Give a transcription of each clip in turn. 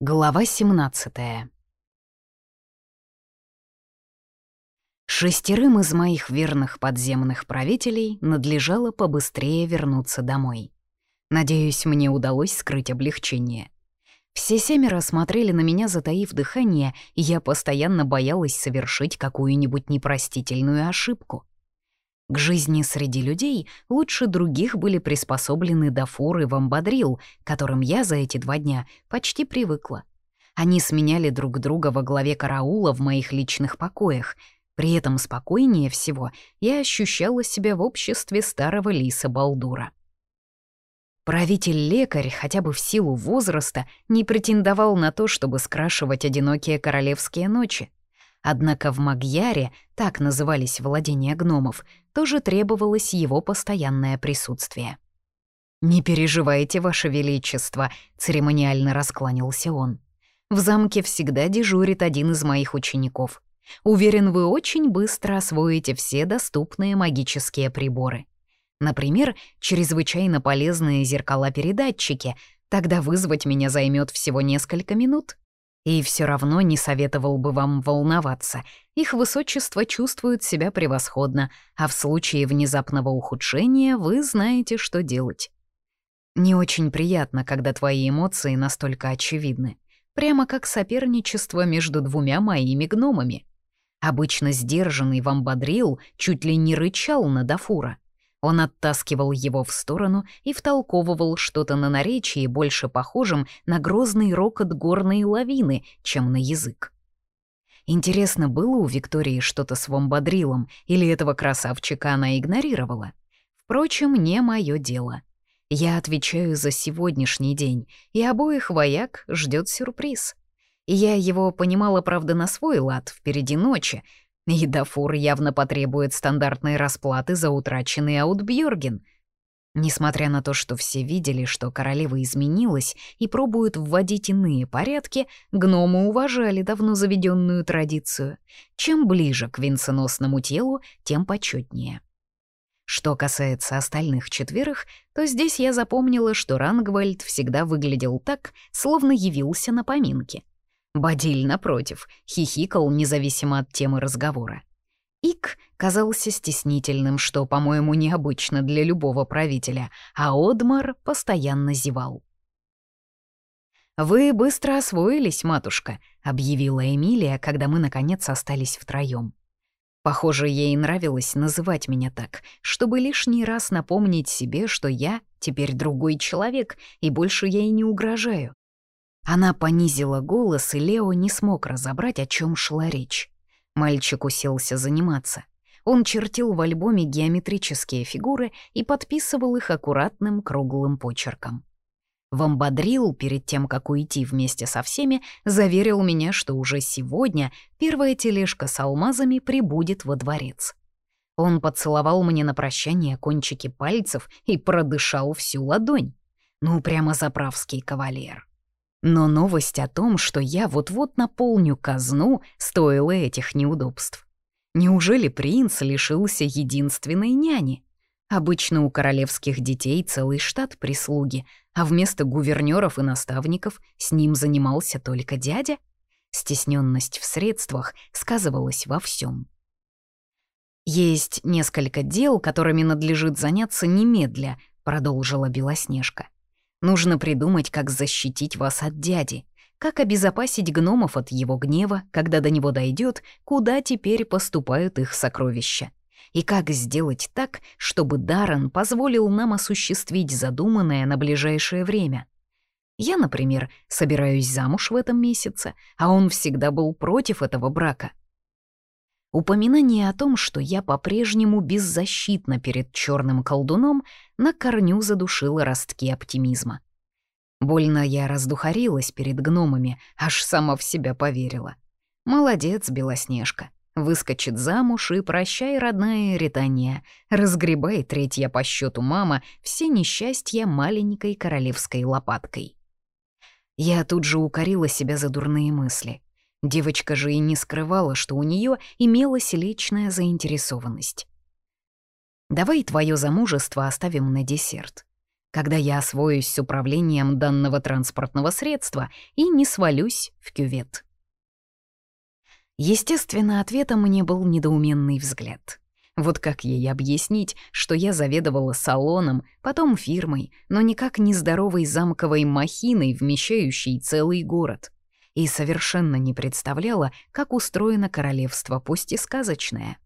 Глава 17 Шестерым из моих верных подземных правителей надлежало побыстрее вернуться домой. Надеюсь, мне удалось скрыть облегчение. Все семеро смотрели на меня, затаив дыхание, и я постоянно боялась совершить какую-нибудь непростительную ошибку. К жизни среди людей лучше других были приспособлены Дафур и Вамбадрил, которым я за эти два дня почти привыкла. Они сменяли друг друга во главе караула в моих личных покоях. При этом спокойнее всего я ощущала себя в обществе старого лиса Балдура. Правитель-лекарь, хотя бы в силу возраста, не претендовал на то, чтобы скрашивать одинокие королевские ночи. Однако в Магьяре, так назывались владения гномов, тоже требовалось его постоянное присутствие. «Не переживайте, Ваше Величество», — церемониально раскланялся он. «В замке всегда дежурит один из моих учеников. Уверен, вы очень быстро освоите все доступные магические приборы. Например, чрезвычайно полезные зеркала-передатчики, тогда вызвать меня займет всего несколько минут». И все равно не советовал бы вам волноваться. Их высочество чувствует себя превосходно, а в случае внезапного ухудшения вы знаете, что делать. Не очень приятно, когда твои эмоции настолько очевидны. Прямо как соперничество между двумя моими гномами. Обычно сдержанный вам бодрил, чуть ли не рычал на Дафура. Он оттаскивал его в сторону и втолковывал что-то на наречии, больше похожем на грозный рокот горной лавины, чем на язык. Интересно, было у Виктории что-то с вомбадрилом, или этого красавчика она игнорировала? Впрочем, не мое дело. Я отвечаю за сегодняшний день, и обоих вояк ждет сюрприз. Я его понимала, правда, на свой лад, впереди ночи, и Дафур явно потребует стандартной расплаты за утраченный Аутбьорген. Несмотря на то, что все видели, что королева изменилась и пробуют вводить иные порядки, гномы уважали давно заведенную традицию. Чем ближе к венценосному телу, тем почетнее. Что касается остальных четверых, то здесь я запомнила, что Рангвальд всегда выглядел так, словно явился на поминки — Бадиль, напротив, хихикал независимо от темы разговора. Ик казался стеснительным, что, по-моему, необычно для любого правителя, а Одмар постоянно зевал. «Вы быстро освоились, матушка», — объявила Эмилия, когда мы, наконец, остались втроём. Похоже, ей нравилось называть меня так, чтобы лишний раз напомнить себе, что я теперь другой человек, и больше ей не угрожаю. Она понизила голос, и Лео не смог разобрать, о чем шла речь. Мальчик уселся заниматься. Он чертил в альбоме геометрические фигуры и подписывал их аккуратным круглым почерком. Вамбадрил, перед тем, как уйти вместе со всеми, заверил меня, что уже сегодня первая тележка с алмазами прибудет во дворец. Он поцеловал мне на прощание кончики пальцев и продышал всю ладонь. Ну, прямо заправский кавалер. Но новость о том, что я вот-вот наполню казну, стоила этих неудобств. Неужели принц лишился единственной няни? Обычно у королевских детей целый штат прислуги, а вместо гувернёров и наставников с ним занимался только дядя? Стесненность в средствах сказывалась во всем. «Есть несколько дел, которыми надлежит заняться немедля», — продолжила Белоснежка. Нужно придумать, как защитить вас от дяди, как обезопасить гномов от его гнева, когда до него дойдет, куда теперь поступают их сокровища. И как сделать так, чтобы Даррен позволил нам осуществить задуманное на ближайшее время. Я, например, собираюсь замуж в этом месяце, а он всегда был против этого брака — Упоминание о том, что я по-прежнему беззащитна перед черным колдуном, на корню задушило ростки оптимизма. Больно я раздухарилась перед гномами, аж сама в себя поверила. Молодец, Белоснежка. Выскочит замуж и прощай, родная Ритания. Разгребай третья по счету мама все несчастья маленькой королевской лопаткой. Я тут же укорила себя за дурные мысли. Девочка же и не скрывала, что у нее имелась личная заинтересованность. «Давай твое замужество оставим на десерт. когда я освоюсь с управлением данного транспортного средства и не свалюсь в кювет. Естественно, ответом мне был недоуменный взгляд. Вот как ей объяснить, что я заведовала салоном, потом фирмой, но никак не здоровой замковой махиной, вмещающей целый город? И совершенно не представляла, как устроено королевство, пусть и сказочное.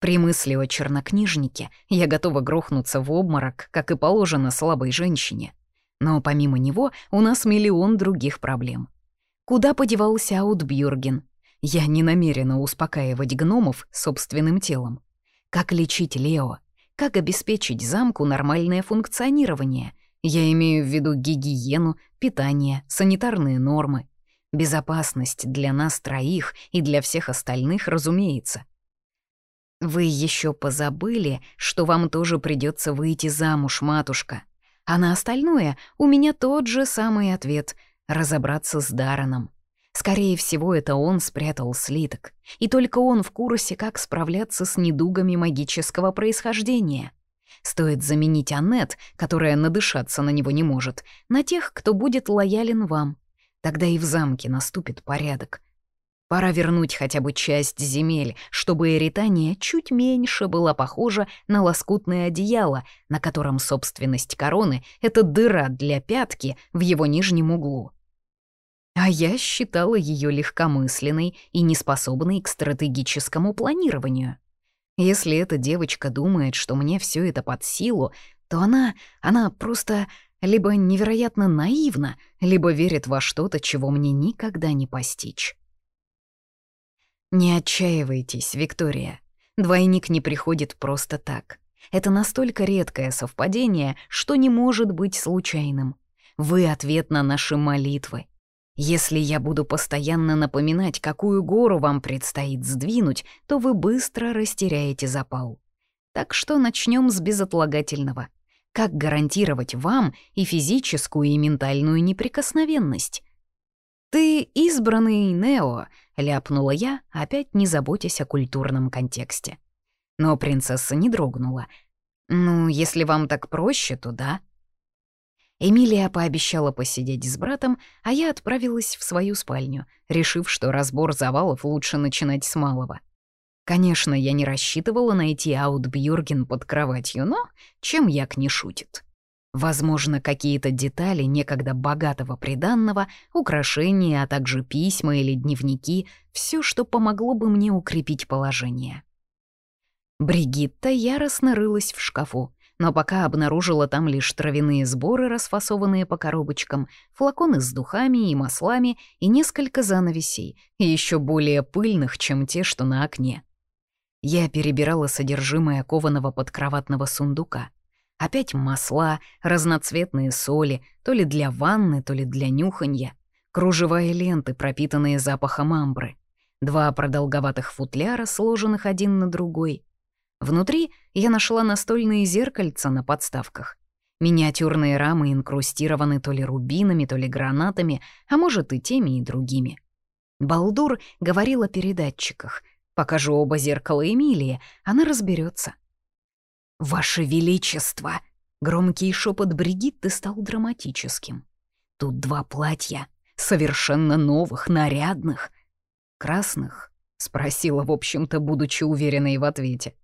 При мысли о чернокнижнике я готова грохнуться в обморок, как и положено слабой женщине. Но помимо него у нас миллион других проблем. Куда подевался Аутбюрген? Я не намерена успокаивать гномов собственным телом. Как лечить Лео? Как обеспечить замку нормальное функционирование? Я имею в виду гигиену, питание, санитарные нормы. Безопасность для нас троих и для всех остальных, разумеется. Вы еще позабыли, что вам тоже придется выйти замуж, матушка. А на остальное у меня тот же самый ответ — разобраться с Дараном. Скорее всего, это он спрятал слиток, и только он в курсе, как справляться с недугами магического происхождения. Стоит заменить Аннет, которая надышаться на него не может, на тех, кто будет лоялен вам. Тогда и в замке наступит порядок. Пора вернуть хотя бы часть земель, чтобы Эритания чуть меньше была похожа на лоскутное одеяло, на котором собственность короны — это дыра для пятки в его нижнем углу. А я считала ее легкомысленной и неспособной к стратегическому планированию. Если эта девочка думает, что мне все это под силу, то она, она просто либо невероятно наивна, либо верит во что-то, чего мне никогда не постичь. Не отчаивайтесь, Виктория. Двойник не приходит просто так. Это настолько редкое совпадение, что не может быть случайным. Вы — ответ на наши молитвы, если я буду постоянно напоминать, какую гору вам предстоит сдвинуть, то вы быстро растеряете запал. Так что начнем с безотлагательного. Как гарантировать вам и физическую, и ментальную неприкосновенность? «Ты избранный Нео», — ляпнула я, опять не заботясь о культурном контексте. Но принцесса не дрогнула. «Ну, если вам так проще, то да». Эмилия пообещала посидеть с братом, а я отправилась в свою спальню, решив, что разбор завалов лучше начинать с малого. Конечно, я не рассчитывала найти Аутбьюрген под кроватью, но чем як не шутит. Возможно, какие-то детали некогда богатого приданного, украшения, а также письма или дневники — все, что помогло бы мне укрепить положение. Бригитта яростно рылась в шкафу, но пока обнаружила там лишь травяные сборы, расфасованные по коробочкам, флаконы с духами и маслами и несколько занавесей, еще более пыльных, чем те, что на окне. Я перебирала содержимое кованого подкроватного сундука. Опять масла, разноцветные соли, то ли для ванны, то ли для нюханья, кружевая ленты, пропитанные запахом амбры, два продолговатых футляра, сложенных один на другой — Внутри я нашла настольные зеркальца на подставках. Миниатюрные рамы инкрустированы то ли рубинами, то ли гранатами, а может и теми, и другими. Балдур говорил о передатчиках. Покажу оба зеркала Эмилии, она разберется. «Ваше Величество!» Громкий шепот Бригитты стал драматическим. «Тут два платья, совершенно новых, нарядных. Красных?» — спросила, в общем-то, будучи уверенной в ответе.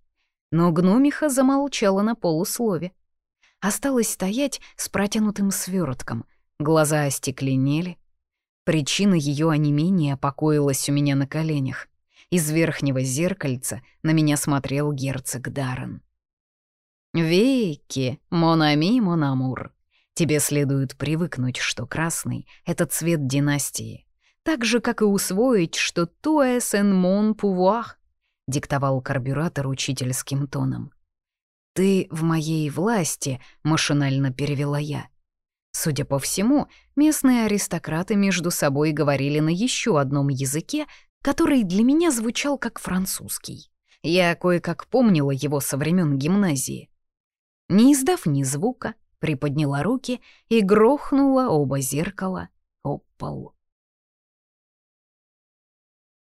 Но гномиха замолчала на полуслове. Осталось стоять с протянутым свертком, глаза остекленели. Причина ее онемения покоилась у меня на коленях. Из верхнего зеркальца на меня смотрел герцог Даррен. «Веки, Монами, Монамур, тебе следует привыкнуть, что красный — это цвет династии, так же, как и усвоить, что туэсен мон пувуах диктовал карбюратор учительским тоном. «Ты в моей власти», — машинально перевела я. Судя по всему, местные аристократы между собой говорили на еще одном языке, который для меня звучал как французский. Я кое-как помнила его со времен гимназии. Не издав ни звука, приподняла руки и грохнула оба зеркала об пол.